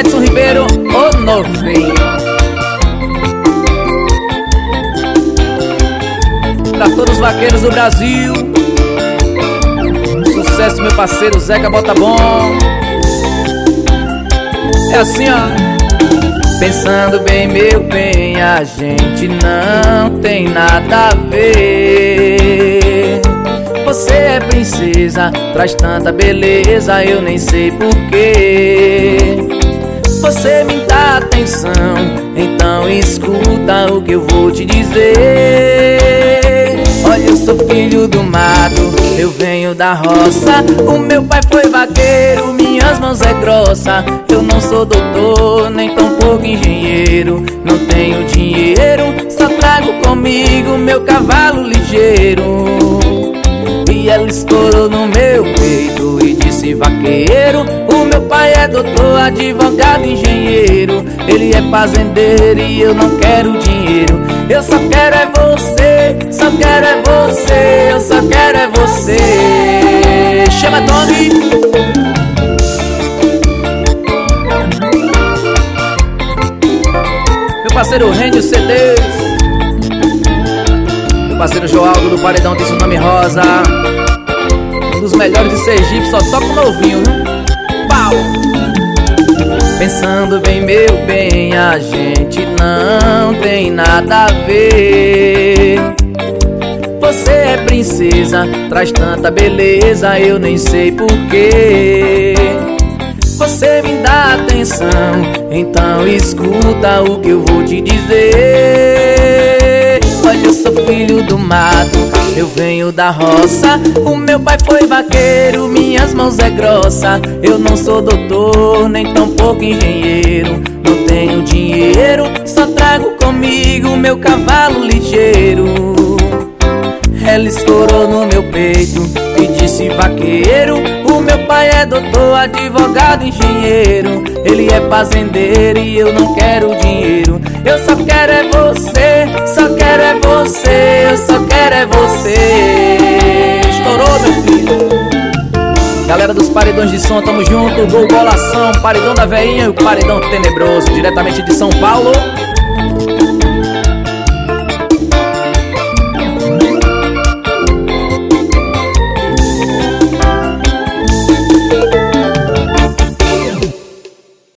Edson Ribeiro, o novinho. Pra todos os vaqueiros do Brasil. Sucesso meu parceiro Zeca Bota Bom É assim ó. Pensando bem, meu bem, a gente não tem nada a ver. Você princesa, traz tanta beleza, eu nem sei porquê você me dá atenção Então escuta o que eu vou te dizer. Olha, eu sou filho do mato Eu venho da roça. O meu pai foi vaqueiro Minhas mãos é grossa. Eu não sou doutor Nem tão pouco engenheiro. Não tenho dinheiro Só trago comigo Meu cavalo ligeiro E ela estourou no meu peito E disse vaqueiro meu pai é doutor, advogado, engenheiro. Ele é fazendeiro e eu não quero dinheiro. Eu só quero é você, só quero é você Eu só quero é você. Chama Meu parceiro Rende CDs Meu parceiro Joaldo do Paredão tem seu nome rosa Um dos melhores de Sergipe, só toca novinho, viu? Pensando bem, meu bem, a gente não tem nada a ver. Você é princesa, traz tanta beleza, eu nem sei porquê. Você me dá atenção, então escuta o que eu vou te dizer. Sou filho do mato, eu venho da roça. O meu pai foi vaqueiro, minhas mãos é grossa. Eu não sou doutor, nem tão pouco engenheiro. Não tenho dinheiro, só trago comigo meu cavalo ligeiro. Ela estourou no meu peito e disse vaqueiro O meu pai é doutor, advogado, engenheiro Ele é fazendeiro e eu não quero dinheiro Eu só quero é você, você. Estourou meu filho. Galera dos paredões de som, tamo junto. Gol, bolação, paredão da veinha e o paredão tenebroso. Diretamente de São Paulo